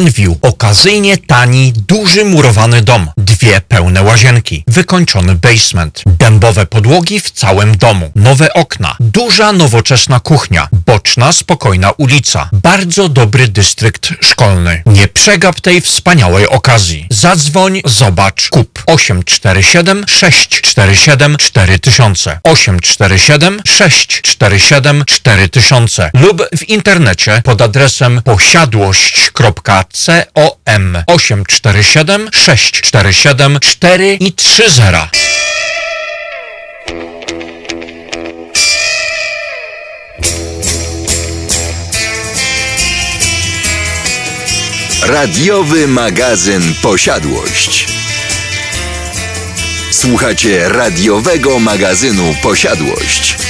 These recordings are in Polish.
Glenview okazyjnie tani, duży murowany dom, dwie pełne łazienki, wykończony basement, dębowe podłogi w całym domu, nowe okna, duża nowoczesna kuchnia, boczna, spokojna ulica, bardzo dobry dystrykt szkolny. Nie przegap tej wspaniałej okazji. Zadzwoń, zobacz, kup. 847 647 4000 847 647 4000 lub w internecie pod adresem posiadłość.com 847 647 4 i 30. Radiowy magazyn Posiadłość. Słuchacie radiowego magazynu Posiadłość.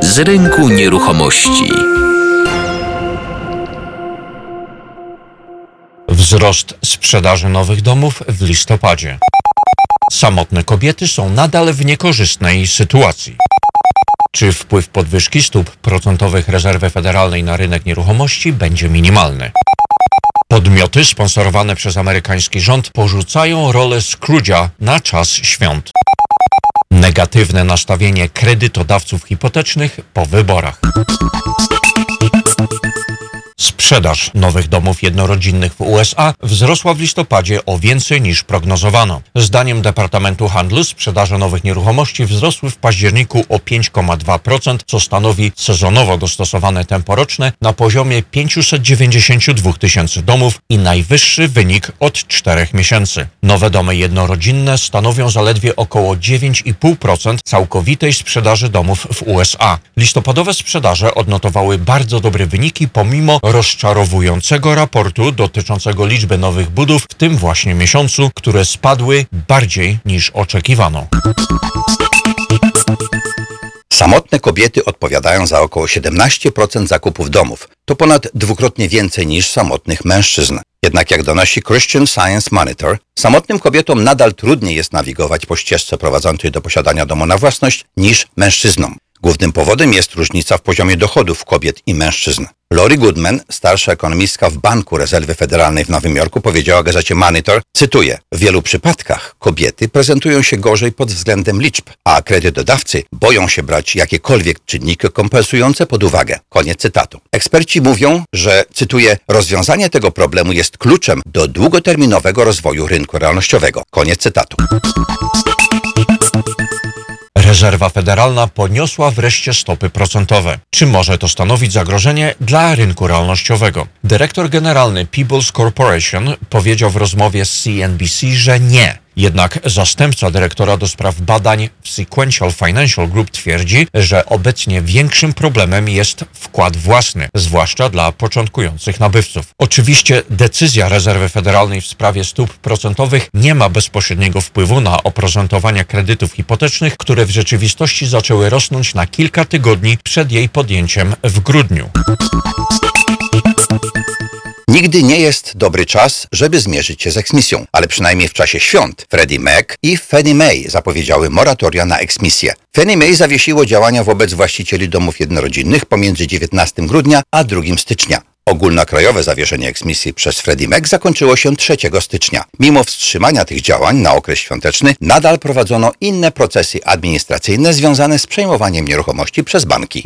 Z rynku nieruchomości. Wzrost sprzedaży nowych domów w listopadzie. Samotne kobiety są nadal w niekorzystnej sytuacji. Czy wpływ podwyżki stóp procentowych rezerwy federalnej na rynek nieruchomości będzie minimalny? Podmioty sponsorowane przez amerykański rząd porzucają rolę Scrooge'a na czas świąt. Negatywne nastawienie kredytodawców hipotecznych po wyborach. Sprzedaż nowych domów jednorodzinnych w USA wzrosła w listopadzie o więcej niż prognozowano. Zdaniem Departamentu Handlu sprzedaże nowych nieruchomości wzrosły w październiku o 5,2%, co stanowi sezonowo dostosowane tempo roczne na poziomie 592 tysięcy domów i najwyższy wynik od czterech miesięcy. Nowe domy jednorodzinne stanowią zaledwie około 9,5% całkowitej sprzedaży domów w USA. Listopadowe sprzedaże odnotowały bardzo dobre wyniki pomimo rozczarowującego raportu dotyczącego liczby nowych budów w tym właśnie miesiącu, które spadły bardziej niż oczekiwano. Samotne kobiety odpowiadają za około 17% zakupów domów. To ponad dwukrotnie więcej niż samotnych mężczyzn. Jednak jak donosi Christian Science Monitor, samotnym kobietom nadal trudniej jest nawigować po ścieżce prowadzącej do posiadania domu na własność niż mężczyznom. Głównym powodem jest różnica w poziomie dochodów kobiet i mężczyzn. Lori Goodman, starsza ekonomistka w Banku Rezerwy Federalnej w Nowym Jorku, powiedziała gazecie Monitor, cytuję, w wielu przypadkach kobiety prezentują się gorzej pod względem liczb, a kredytodawcy boją się brać jakiekolwiek czynniki kompensujące pod uwagę. Koniec cytatu. Eksperci mówią, że, cytuję, rozwiązanie tego problemu jest kluczem do długoterminowego rozwoju rynku realnościowego. Koniec cytatu. Rezerwa Federalna podniosła wreszcie stopy procentowe. Czy może to stanowić zagrożenie dla rynku realnościowego? Dyrektor generalny People's Corporation powiedział w rozmowie z CNBC, że nie. Jednak zastępca dyrektora do spraw badań w Sequential Financial Group twierdzi, że obecnie większym problemem jest wkład własny, zwłaszcza dla początkujących nabywców. Oczywiście decyzja rezerwy federalnej w sprawie stóp procentowych nie ma bezpośredniego wpływu na oprocentowanie kredytów hipotecznych, które w rzeczywistości zaczęły rosnąć na kilka tygodni przed jej podjęciem w grudniu. Nigdy nie jest dobry czas, żeby zmierzyć się z eksmisją, ale przynajmniej w czasie świąt Freddie Mac i Fannie Mae zapowiedziały moratoria na eksmisję. Fannie Mae zawiesiło działania wobec właścicieli domów jednorodzinnych pomiędzy 19 grudnia a 2 stycznia. Ogólnokrajowe zawieszenie eksmisji przez Freddie Mac zakończyło się 3 stycznia. Mimo wstrzymania tych działań na okres świąteczny, nadal prowadzono inne procesy administracyjne związane z przejmowaniem nieruchomości przez banki.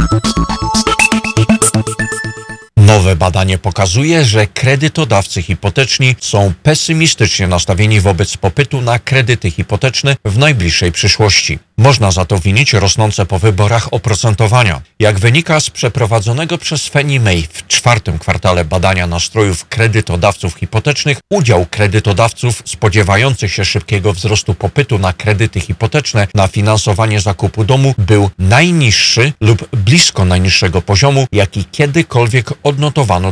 Nowe badanie pokazuje, że kredytodawcy hipoteczni są pesymistycznie nastawieni wobec popytu na kredyty hipoteczne w najbliższej przyszłości. Można za to winić rosnące po wyborach oprocentowania. Jak wynika z przeprowadzonego przez Fannie Mae w czwartym kwartale badania nastrojów kredytodawców hipotecznych, udział kredytodawców spodziewających się szybkiego wzrostu popytu na kredyty hipoteczne na finansowanie zakupu domu był najniższy lub blisko najniższego poziomu, jaki kiedykolwiek odnotowano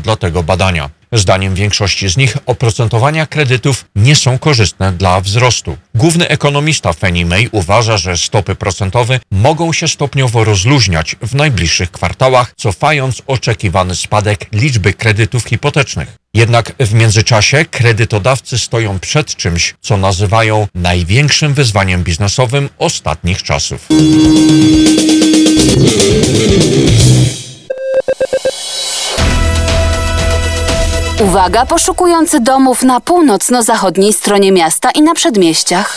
dla tego badania. Zdaniem większości z nich oprocentowania kredytów nie są korzystne dla wzrostu. Główny ekonomista Fannie Mae uważa, że stopy procentowe mogą się stopniowo rozluźniać w najbliższych kwartałach, cofając oczekiwany spadek liczby kredytów hipotecznych. Jednak w międzyczasie kredytodawcy stoją przed czymś, co nazywają największym wyzwaniem biznesowym ostatnich czasów. Uwaga, poszukujący domów na północno-zachodniej stronie miasta i na przedmieściach.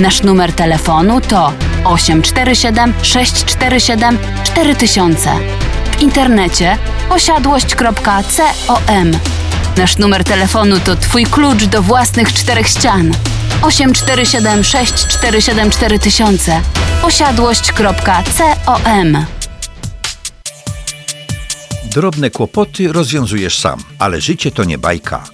Nasz numer telefonu to 847 647 4000. W internecie posiadłość.com. Nasz numer telefonu to Twój klucz do własnych czterech ścian. 847 647 4000 posiadłość.com. Drobne kłopoty rozwiązujesz sam, ale życie to nie bajka.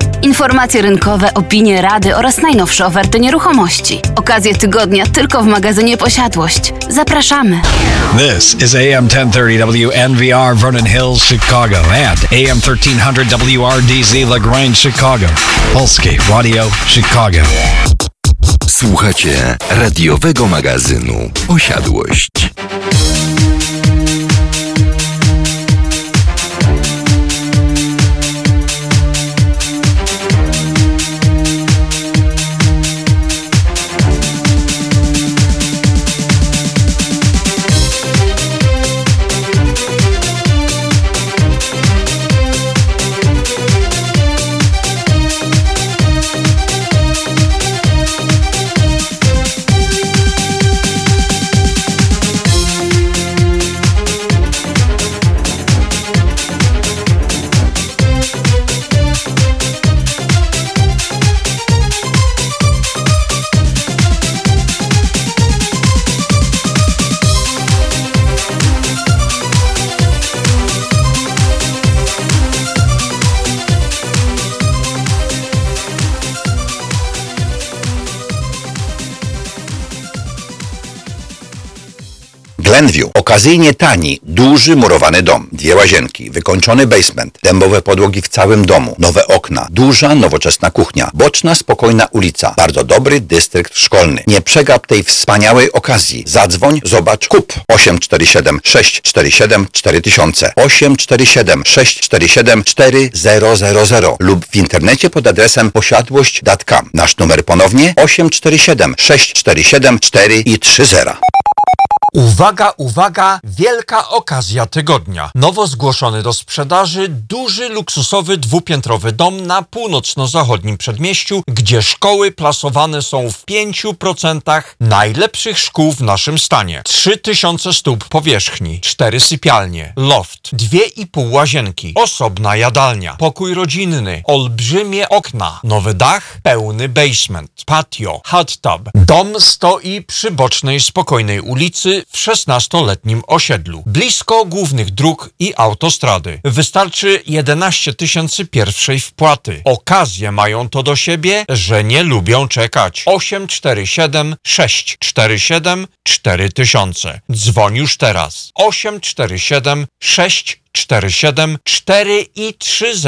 Informacje rynkowe, opinie, rady oraz najnowsze oferty nieruchomości. Okazje tygodnia tylko w magazynie Posiadłość. Zapraszamy. This is AM 1030 WNVR Vernon Hills, Chicago, and AM 1300 WRDZ LaGrange, Chicago. Polskie Radio Chicago. Słuchacie radiowego magazynu Posiadłość. Okazyjnie tani, duży murowany dom. Dwie łazienki, wykończony basement, dębowe podłogi w całym domu, nowe okna, duża, nowoczesna kuchnia, boczna, spokojna ulica, bardzo dobry dystrykt szkolny. Nie przegap tej wspaniałej okazji. Zadzwoń, zobacz, kup 847 647 4000 847 647 4000 lub w internecie pod adresem posiadłość.com. Nasz numer ponownie 847 647 4 i 30. Uwaga, uwaga, wielka okazja tygodnia. Nowo zgłoszony do sprzedaży duży, luksusowy, dwupiętrowy dom na północno-zachodnim przedmieściu, gdzie szkoły plasowane są w 5% najlepszych szkół w naszym stanie. 3000 stóp powierzchni, 4 sypialnie, loft, 2,5 łazienki, osobna jadalnia, pokój rodzinny, olbrzymie okna, nowy dach, pełny basement, patio, hot tub. Dom stoi przy bocznej, spokojnej ulicy w 16-letnim osiedlu, blisko głównych dróg i autostrady. Wystarczy 11 tysięcy pierwszej wpłaty. Okazje mają to do siebie, że nie lubią czekać. 847 647 4000. Dzwoń już teraz. 847 647 4 i 30.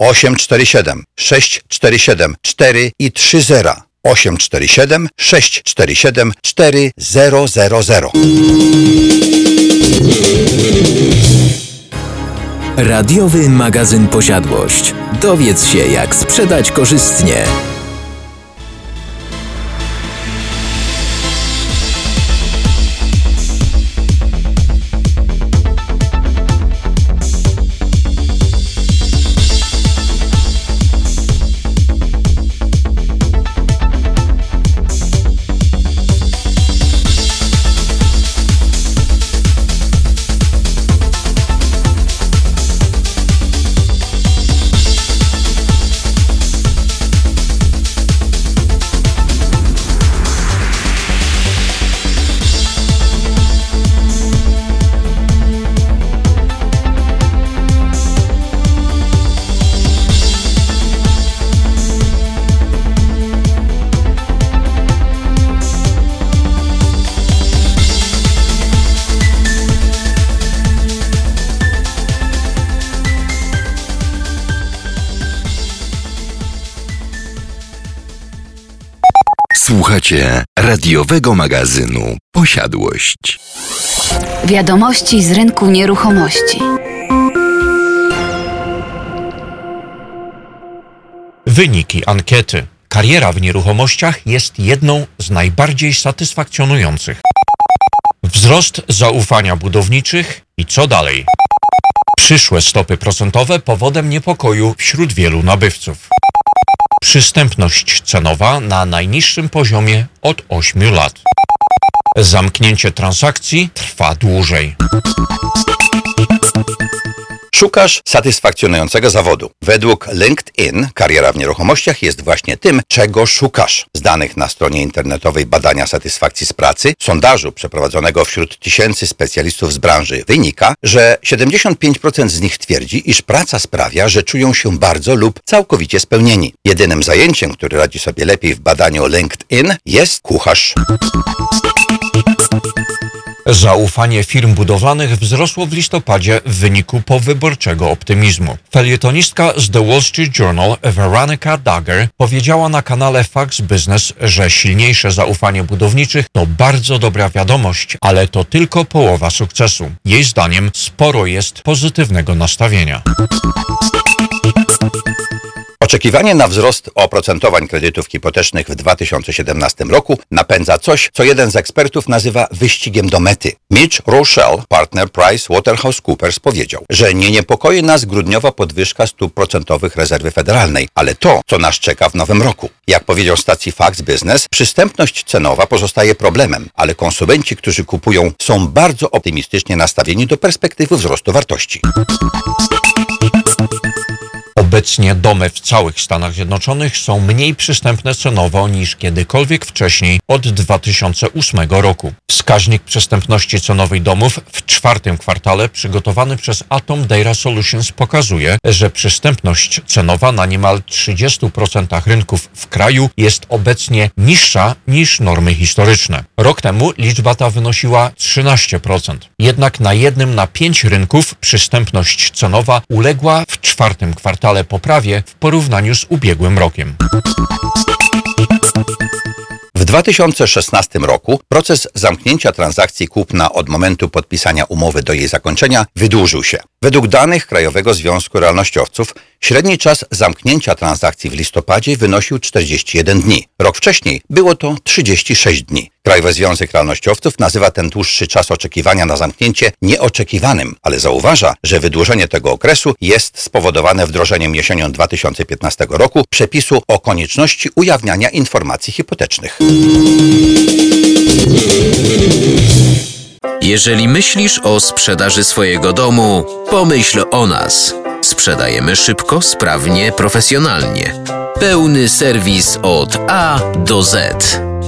847 647 4 i 30 847 647 4000 Radiowy magazyn Posiadłość. Dowiedz się, jak sprzedać korzystnie. Słuchacie radiowego magazynu Posiadłość. Wiadomości z rynku nieruchomości. Wyniki ankiety. Kariera w nieruchomościach jest jedną z najbardziej satysfakcjonujących. Wzrost zaufania budowniczych i co dalej? Przyszłe stopy procentowe powodem niepokoju wśród wielu nabywców. Przystępność cenowa na najniższym poziomie od 8 lat. Zamknięcie transakcji trwa dłużej. Szukasz satysfakcjonującego zawodu. Według LinkedIn kariera w nieruchomościach jest właśnie tym, czego szukasz. Z danych na stronie internetowej badania satysfakcji z pracy, sondażu przeprowadzonego wśród tysięcy specjalistów z branży wynika, że 75% z nich twierdzi, iż praca sprawia, że czują się bardzo lub całkowicie spełnieni. Jedynym zajęciem, które radzi sobie lepiej w badaniu LinkedIn jest kucharz. Zaufanie firm budowlanych wzrosło w listopadzie w wyniku powyborczego optymizmu. Felietonistka z The Wall Street Journal Veronica Dagger powiedziała na kanale Fox Business, że silniejsze zaufanie budowniczych to bardzo dobra wiadomość, ale to tylko połowa sukcesu. Jej zdaniem sporo jest pozytywnego nastawienia. Oczekiwanie na wzrost oprocentowań kredytów hipotecznych w 2017 roku napędza coś, co jeden z ekspertów nazywa wyścigiem do mety. Mitch Rochelle, partner Price Waterhouse Coopers, powiedział, że nie niepokoi nas grudniowa podwyżka stóp procentowych rezerwy federalnej, ale to, co nas czeka w nowym roku. Jak powiedział stacji Fax Business, przystępność cenowa pozostaje problemem, ale konsumenci, którzy kupują, są bardzo optymistycznie nastawieni do perspektywy wzrostu wartości. Obecnie domy w całych Stanach Zjednoczonych są mniej przystępne cenowo niż kiedykolwiek wcześniej od 2008 roku. Wskaźnik przystępności cenowej domów w czwartym kwartale przygotowany przez Atom Data Solutions pokazuje, że przystępność cenowa na niemal 30% rynków w kraju jest obecnie niższa niż normy historyczne. Rok temu liczba ta wynosiła 13%. Jednak na jednym na pięć rynków przystępność cenowa uległa w czwartym kwartale poprawie w porównaniu z ubiegłym rokiem. W 2016 roku proces zamknięcia transakcji kupna od momentu podpisania umowy do jej zakończenia wydłużył się. Według danych Krajowego Związku Realnościowców średni czas zamknięcia transakcji w listopadzie wynosił 41 dni. Rok wcześniej było to 36 dni. Krajowy Związek Realnościowców nazywa ten dłuższy czas oczekiwania na zamknięcie nieoczekiwanym, ale zauważa, że wydłużenie tego okresu jest spowodowane wdrożeniem jesienią 2015 roku przepisu o konieczności ujawniania informacji hipotecznych. Jeżeli myślisz o sprzedaży swojego domu, pomyśl o nas. Sprzedajemy szybko, sprawnie, profesjonalnie. Pełny serwis od A do Z.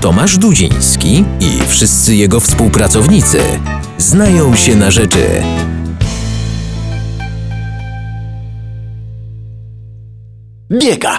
Tomasz Dudziński i wszyscy jego współpracownicy znają się na rzeczy. Biega,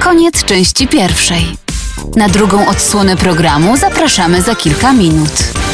Koniec części pierwszej. Na drugą odsłonę programu zapraszamy za kilka minut.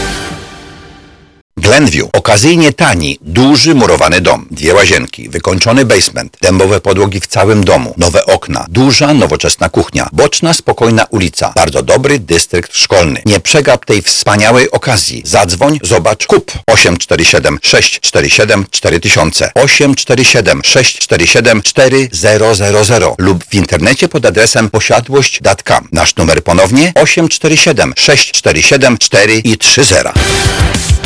Glenview. Okazyjnie tani, duży murowany dom, dwie łazienki, wykończony basement, dębowe podłogi w całym domu, nowe okna, duża, nowoczesna kuchnia, boczna, spokojna ulica, bardzo dobry dystrykt szkolny. Nie przegap tej wspaniałej okazji. Zadzwoń, zobacz, kup 847 647 4000 847 647 4000 lub w internecie pod adresem posiadłość.com. Nasz numer ponownie 847 647 4 i 30.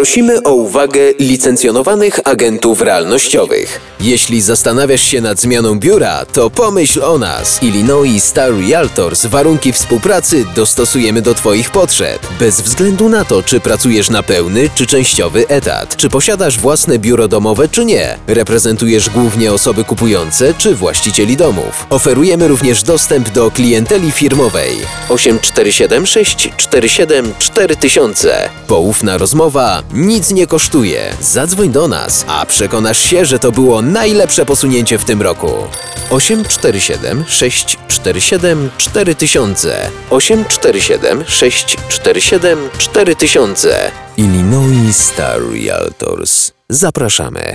Prosimy o uwagę licencjonowanych agentów realnościowych. Jeśli zastanawiasz się nad zmianą biura, to pomyśl o nas. Illinois Star Realtors warunki współpracy dostosujemy do Twoich potrzeb. Bez względu na to, czy pracujesz na pełny czy częściowy etat, czy posiadasz własne biuro domowe czy nie, reprezentujesz głównie osoby kupujące czy właścicieli domów. Oferujemy również dostęp do klienteli firmowej. 847 647 4000. Poufna rozmowa nic nie kosztuje. Zadzwoń do nas, a przekonasz się, że to było najlepsze posunięcie w tym roku. 847 647 4000 847 647 4000 Illinois Star Realtors. Zapraszamy.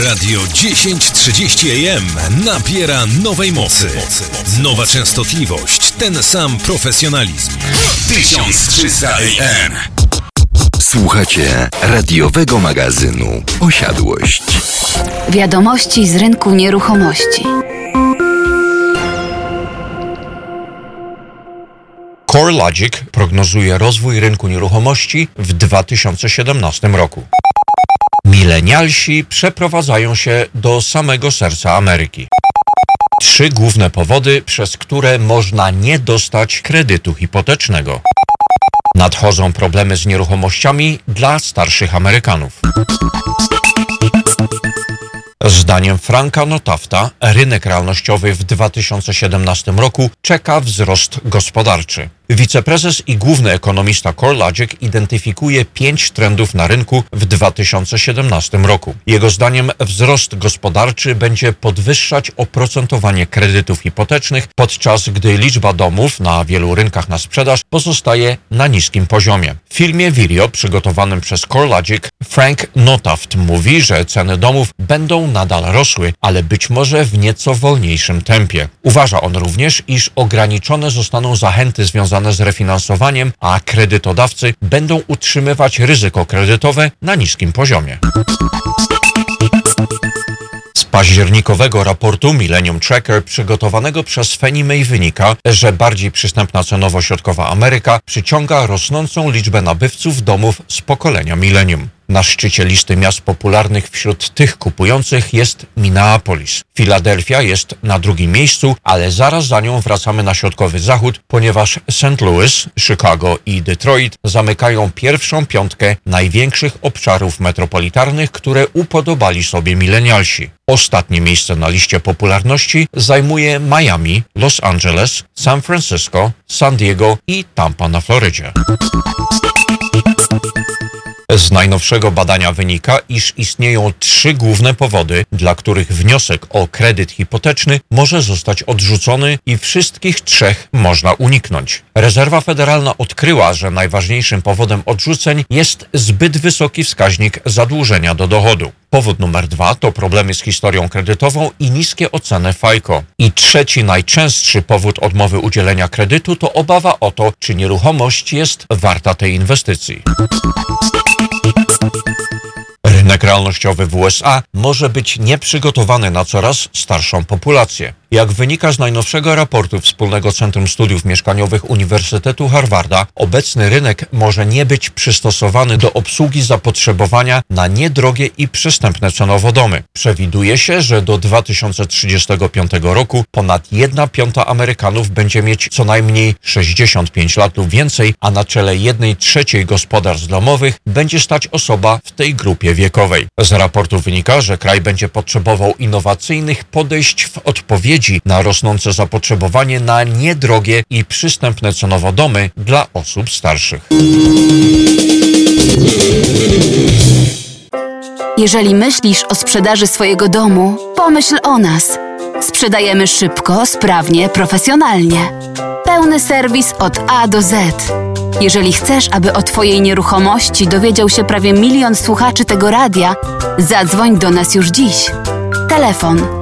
Radio 1030 AM nabiera nowej mocy. Nowa częstotliwość, ten sam profesjonalizm. 1300 AM. Słuchacie radiowego magazynu Posiadłość. Wiadomości z rynku nieruchomości. CoreLogic prognozuje rozwój rynku nieruchomości w 2017 roku. Milenialsi przeprowadzają się do samego serca Ameryki. Trzy główne powody, przez które można nie dostać kredytu hipotecznego. Nadchodzą problemy z nieruchomościami dla starszych Amerykanów. Zdaniem Franka Notafta rynek realnościowy w 2017 roku czeka wzrost gospodarczy. Wiceprezes i główny ekonomista CoreLogic identyfikuje pięć trendów na rynku w 2017 roku. Jego zdaniem wzrost gospodarczy będzie podwyższać oprocentowanie kredytów hipotecznych, podczas gdy liczba domów na wielu rynkach na sprzedaż pozostaje na niskim poziomie. W filmie video przygotowanym przez CoreLogic Frank Notaft mówi, że ceny domów będą nadal rosły, ale być może w nieco wolniejszym tempie. Uważa on również, iż ograniczone zostaną zachęty związane z refinansowaniem, a kredytodawcy będą utrzymywać ryzyko kredytowe na niskim poziomie. Z październikowego raportu Millennium Tracker przygotowanego przez Fannie Mae wynika, że bardziej przystępna cenowo środkowa Ameryka przyciąga rosnącą liczbę nabywców domów z pokolenia millennium. Na szczycie listy miast popularnych wśród tych kupujących jest Minneapolis. Filadelfia jest na drugim miejscu, ale zaraz za nią wracamy na środkowy zachód, ponieważ St. Louis, Chicago i Detroit zamykają pierwszą piątkę największych obszarów metropolitarnych, które upodobali sobie milenialsi. Ostatnie miejsce na liście popularności zajmuje Miami, Los Angeles, San Francisco, San Diego i Tampa na Florydzie. Z najnowszego badania wynika, iż istnieją trzy główne powody, dla których wniosek o kredyt hipoteczny może zostać odrzucony i wszystkich trzech można uniknąć. Rezerwa Federalna odkryła, że najważniejszym powodem odrzuceń jest zbyt wysoki wskaźnik zadłużenia do dochodu. Powód numer dwa to problemy z historią kredytową i niskie oceny FICO. I trzeci najczęstszy powód odmowy udzielenia kredytu to obawa o to, czy nieruchomość jest warta tej inwestycji. Rynek realnościowy w USA może być nieprzygotowany na coraz starszą populację. Jak wynika z najnowszego raportu Wspólnego Centrum Studiów Mieszkaniowych Uniwersytetu Harvarda, obecny rynek może nie być przystosowany do obsługi zapotrzebowania na niedrogie i przystępne cenowo domy. Przewiduje się, że do 2035 roku ponad 1 piąta Amerykanów będzie mieć co najmniej 65 lat lub więcej, a na czele 1 trzeciej gospodarstw domowych będzie stać osoba w tej grupie wiekowej. Z raportu wynika, że kraj będzie potrzebował innowacyjnych podejść w odpowiedzi na rosnące zapotrzebowanie na niedrogie i przystępne cenowo domy dla osób starszych. Jeżeli myślisz o sprzedaży swojego domu, pomyśl o nas. Sprzedajemy szybko, sprawnie, profesjonalnie. Pełny serwis od A do Z. Jeżeli chcesz, aby o Twojej nieruchomości dowiedział się prawie milion słuchaczy tego radia, zadzwoń do nas już dziś. Telefon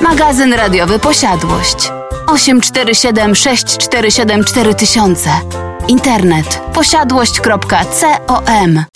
Magazyn radiowy Posiadłość 847 647 4000. Internet posiadłość.com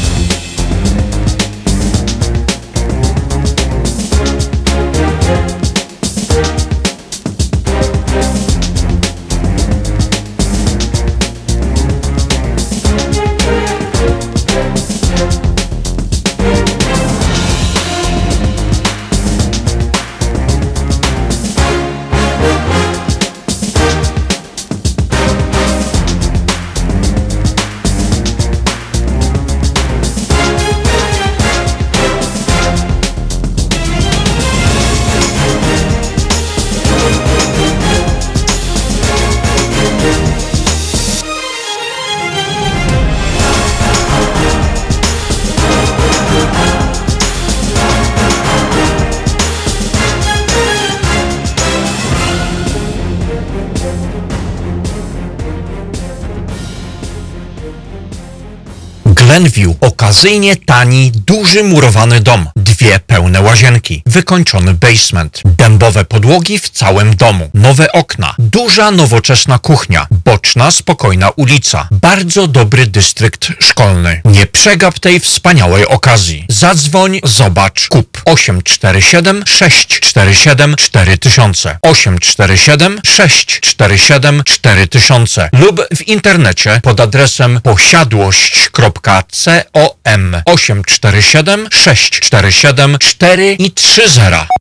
Glenview okazyjnie tani, duży murowany dom, dwie pełne łazienki, wykończony basement, dębowe podłogi w całym domu, nowe okna, duża nowoczesna kuchnia, boczna spokojna ulica, bardzo dobry dystrykt szkolny. Nie przegap tej wspaniałej okazji. Zadzwoń, zobacz, kup. 847 647 4000 847 647 4000 lub w internecie pod adresem posiadłość.com 847 647 4 i 30.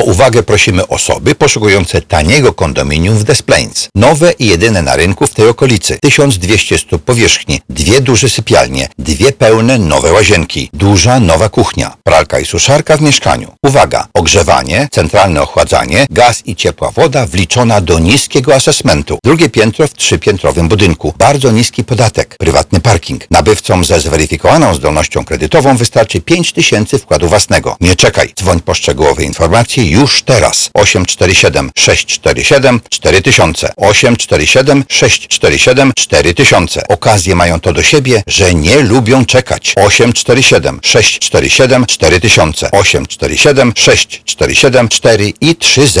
O uwagę prosimy osoby poszukujące taniego kondominium w Des Plaines. Nowe i jedyne na rynku w tej okolicy. 1200 stóp powierzchni, dwie duże sypialnie, dwie pełne nowe łazienki, duża nowa kuchnia, pralka i suszarka w mieszkaniu. Uwaga! Ogrzewanie, centralne ochładzanie, gaz i ciepła woda wliczona do niskiego asesmentu. Drugie piętro w trzypiętrowym budynku. Bardzo niski podatek. Prywatny parking. Nabywcom ze zweryfikowaną zdolnością kredytową wystarczy 5000 wkładu własnego. Nie czekaj. Dzwoń po szczegółowe informacje już teraz. 847 647 4000 847 647 4000 Okazje mają to do siebie, że nie lubią czekać. 847 647 4000 847 647 4 i 30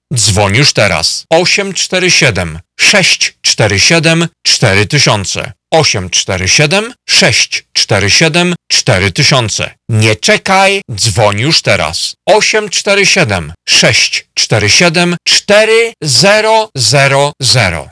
Dzwoń już teraz. 847 647 4000 847 647 4000 Nie czekaj, dzwoń już teraz. 847 647 4000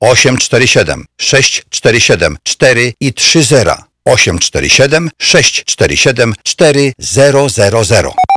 847 647 4 i 30 847 647 4000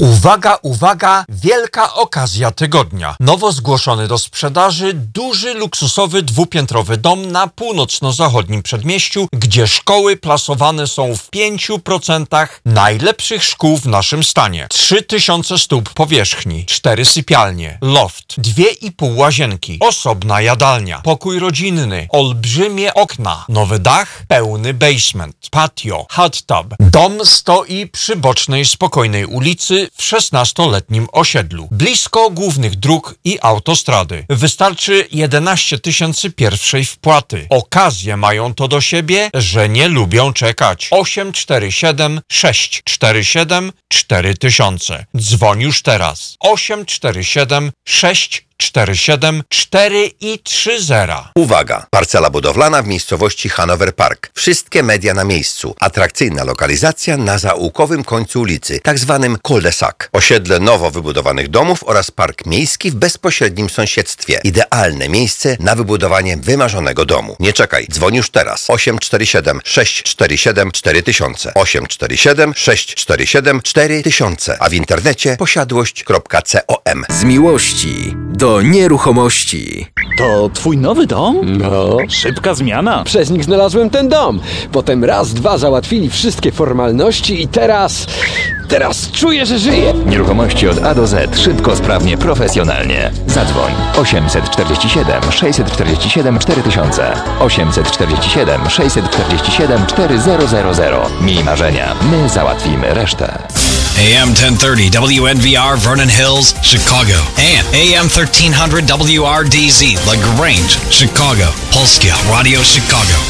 Uwaga, uwaga, wielka okazja tygodnia. Nowo zgłoszony do sprzedaży duży luksusowy dwupiętrowy dom na północno-zachodnim przedmieściu, gdzie szkoły plasowane są w 5% najlepszych szkół w naszym stanie. 3000 stóp powierzchni, 4 sypialnie, loft, 2,5 łazienki, osobna jadalnia, pokój rodzinny, olbrzymie okna, nowy dach, pełny basement, patio, hot tub. Dom stoi przy bocznej, spokojnej ulicy w 16-letnim osiedlu, blisko głównych dróg i autostrady. Wystarczy 11 tysięcy pierwszej wpłaty. Okazje mają to do siebie, że nie lubią czekać. 847 647 4000. Dzwoń już teraz. 847 647 47 4 i 30. Uwaga! Parcela budowlana w miejscowości Hanover Park. Wszystkie media na miejscu. Atrakcyjna lokalizacja na zaułkowym końcu ulicy, tak zwanym cul-de-sac. Osiedle nowo wybudowanych domów oraz park miejski w bezpośrednim sąsiedztwie. Idealne miejsce na wybudowanie wymarzonego domu. Nie czekaj, dzwoń już teraz. 847 647 4000 847 647 4000 a w internecie posiadłość.com Z miłości do nieruchomości. To twój nowy dom? No. Szybka zmiana. Przez nich znalazłem ten dom. Potem raz, dwa załatwili wszystkie formalności i teraz... Teraz czuję, że żyję. Nieruchomości od A do Z. Szybko, sprawnie, profesjonalnie. Zadzwoń 847 647 4000 847 647 4000 Miej marzenia. My załatwimy resztę. AM 1030 WNVR Vernon Hills, Chicago. And AM 1300 WRDZ LaGrange, Chicago. Polskie Radio Chicago.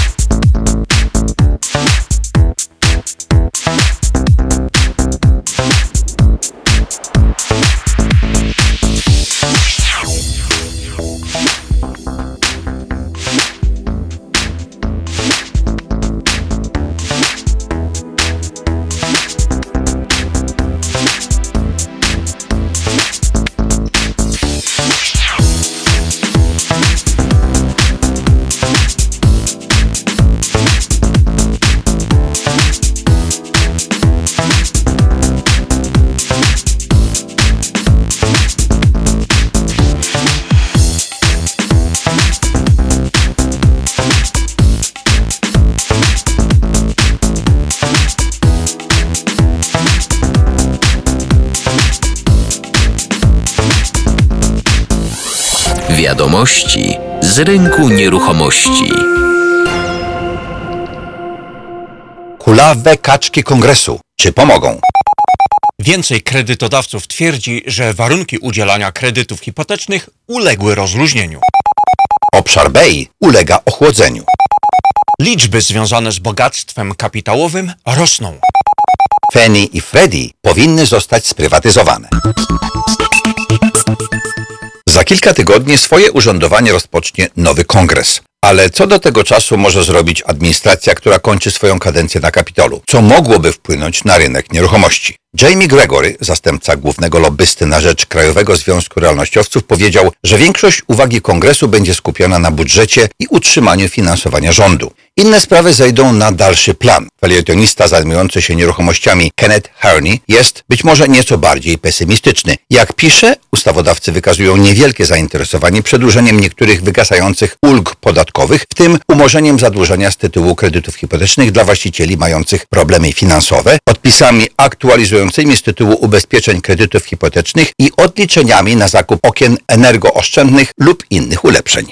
Z rynku nieruchomości. Kulawe kaczki kongresu. Czy pomogą? Więcej kredytodawców twierdzi, że warunki udzielania kredytów hipotecznych uległy rozluźnieniu. Obszar Bay ulega ochłodzeniu. Liczby związane z bogactwem kapitałowym rosną. Fannie i Freddie powinny zostać sprywatyzowane. Za kilka tygodni swoje urzędowanie rozpocznie nowy kongres. Ale co do tego czasu może zrobić administracja, która kończy swoją kadencję na Kapitolu? Co mogłoby wpłynąć na rynek nieruchomości? Jamie Gregory, zastępca głównego lobbysty na rzecz Krajowego Związku Realnościowców, powiedział, że większość uwagi kongresu będzie skupiona na budżecie i utrzymaniu finansowania rządu. Inne sprawy zejdą na dalszy plan. Felietonista zajmujący się nieruchomościami Kenneth Harney jest być może nieco bardziej pesymistyczny. Jak pisze, ustawodawcy wykazują niewielkie zainteresowanie przedłużeniem niektórych wygasających ulg podatkowych, w tym umorzeniem zadłużenia z tytułu kredytów hipotecznych dla właścicieli mających problemy finansowe, odpisami aktualizującymi z tytułu ubezpieczeń kredytów hipotecznych i odliczeniami na zakup okien energooszczędnych lub innych ulepszeń.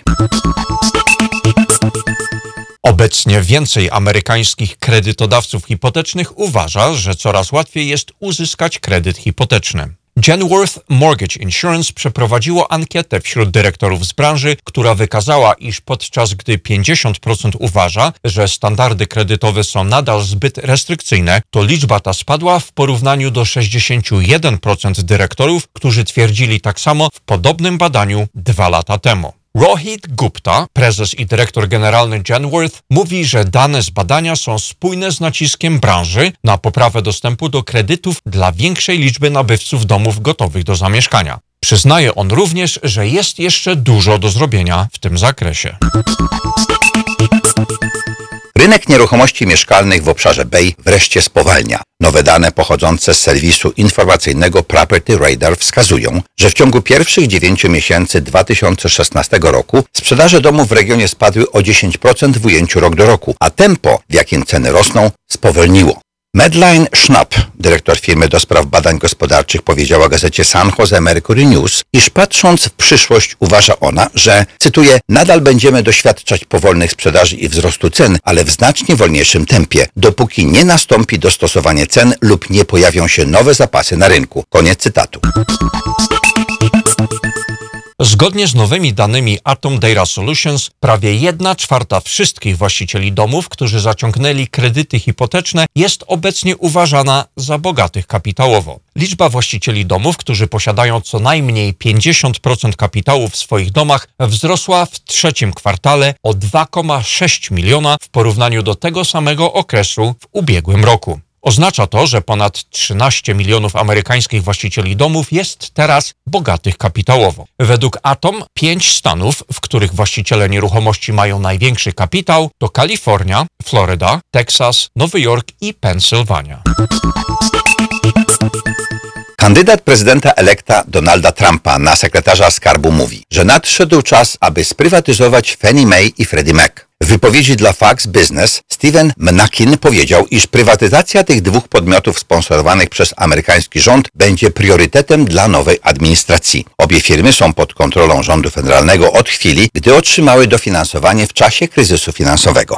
Obecnie więcej amerykańskich kredytodawców hipotecznych uważa, że coraz łatwiej jest uzyskać kredyt hipoteczny. Genworth Mortgage Insurance przeprowadziło ankietę wśród dyrektorów z branży, która wykazała, iż podczas gdy 50% uważa, że standardy kredytowe są nadal zbyt restrykcyjne, to liczba ta spadła w porównaniu do 61% dyrektorów, którzy twierdzili tak samo w podobnym badaniu dwa lata temu. Rohit Gupta, prezes i dyrektor generalny Genworth, mówi, że dane z badania są spójne z naciskiem branży na poprawę dostępu do kredytów dla większej liczby nabywców domów gotowych do zamieszkania. Przyznaje on również, że jest jeszcze dużo do zrobienia w tym zakresie. Rynek nieruchomości mieszkalnych w obszarze Bay wreszcie spowalnia. Nowe dane pochodzące z serwisu informacyjnego Property Radar wskazują, że w ciągu pierwszych 9 miesięcy 2016 roku sprzedaże domów w regionie spadły o 10% w ujęciu rok do roku, a tempo, w jakim ceny rosną, spowolniło. Medline Schnapp, dyrektor firmy do spraw badań gospodarczych, powiedziała gazecie San Jose Mercury News, iż patrząc w przyszłość uważa ona, że, cytuję, nadal będziemy doświadczać powolnych sprzedaży i wzrostu cen, ale w znacznie wolniejszym tempie, dopóki nie nastąpi dostosowanie cen lub nie pojawią się nowe zapasy na rynku. Koniec cytatu. Zgodnie z nowymi danymi Atom Data Solutions, prawie 1 czwarta wszystkich właścicieli domów, którzy zaciągnęli kredyty hipoteczne, jest obecnie uważana za bogatych kapitałowo. Liczba właścicieli domów, którzy posiadają co najmniej 50% kapitału w swoich domach, wzrosła w trzecim kwartale o 2,6 miliona w porównaniu do tego samego okresu w ubiegłym roku. Oznacza to, że ponad 13 milionów amerykańskich właścicieli domów jest teraz bogatych kapitałowo. Według Atom pięć stanów, w których właściciele nieruchomości mają największy kapitał, to Kalifornia, Floryda, Teksas, Nowy Jork i Pensylwania. Kandydat prezydenta elekta Donalda Trumpa na sekretarza skarbu mówi, że nadszedł czas, aby sprywatyzować Fannie Mae i Freddie Mac. W wypowiedzi dla Fox Business Steven Mnakin powiedział, iż prywatyzacja tych dwóch podmiotów sponsorowanych przez amerykański rząd będzie priorytetem dla nowej administracji. Obie firmy są pod kontrolą rządu federalnego od chwili, gdy otrzymały dofinansowanie w czasie kryzysu finansowego.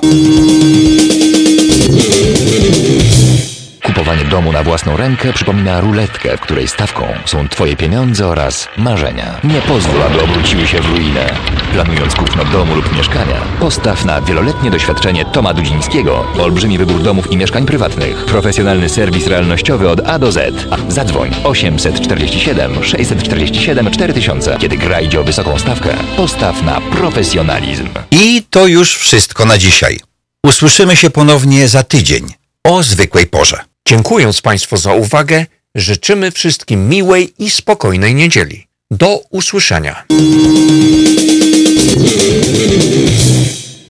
Kupowanie domu na własną rękę przypomina ruletkę, której stawką są Twoje pieniądze oraz marzenia. Nie pozwól, aby obróciły się w ruinę. Planując kupno domu lub mieszkania, postaw na wieloletnie doświadczenie Toma Dudzińskiego, olbrzymi wybór domów i mieszkań prywatnych, profesjonalny serwis realnościowy od A do Z. Zadzwoń 847 647 4000. Kiedy gra idzie o wysoką stawkę, postaw na profesjonalizm. I to już wszystko na dzisiaj. Usłyszymy się ponownie za tydzień o zwykłej porze. Dziękując Państwu za uwagę, życzymy wszystkim miłej i spokojnej niedzieli. Do usłyszenia.